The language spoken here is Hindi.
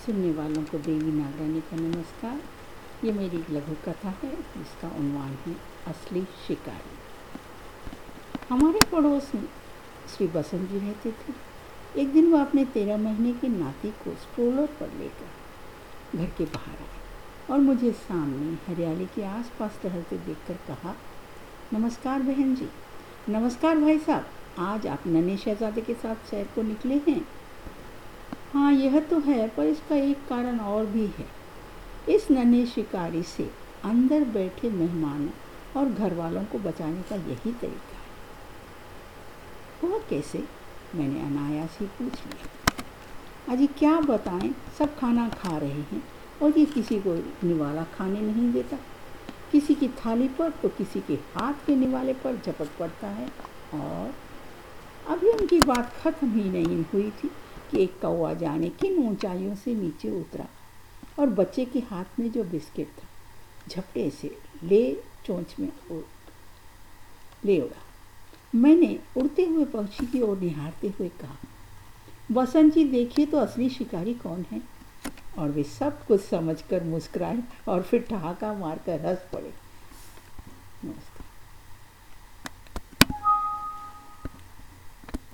सुनने वालों को देवी नागरानी का नमस्कार। ये मेरी एक लघु कथा है, जिसका उन्वान है असली शिकारी। हमारे पड़ोस में श्री बसंत जी रहते थे। एक दिन वह अपने तेरह महीने की नाती को स्ट्रोलर पर लेकर घर के बाहर आए और मुझे सामने हरियाली के आसपास टहलते देखकर कहा, नमस्कार बहन जी। नमस्कार भाई साहब, आज आप नन्हे शहजादे के साथ शहर को निकले हैं? हाँ यह तो है, पर इसका एक कारण और भी है। इस नन्हे शिकारी से अंदर बैठे मेहमानों और घर वालों को बचाने का यही तरीका है। वह कैसे? मैंने अनायास ही पूछ लिया। अजी, क्या बताएँ? सब खाना खा रहे हैं और ये किसी को निवाला खाने नहीं देता। किसी की थाली पर तो किसी के हाथ के निवाले पर झपट पड़ता है और अभी उनकी बात खत्म ही नहीं हुई थी। कि एक कौआ जाने किन ऊंचाइयों से नीचे उतरा और बच्चे के हाथ में जो बिस्किट था, झपटे से ले चोंच में ले उड़ा। मैंने उड़ते हुए पक्षी की ओर निहारते हुए कहा बसंत जी, देखिए तो असली शिकारी कौन है? और वे सब कुछ समझकर मुस्कुराए और फिर ठहाका मारकर हंस पड़े। नमस्कार।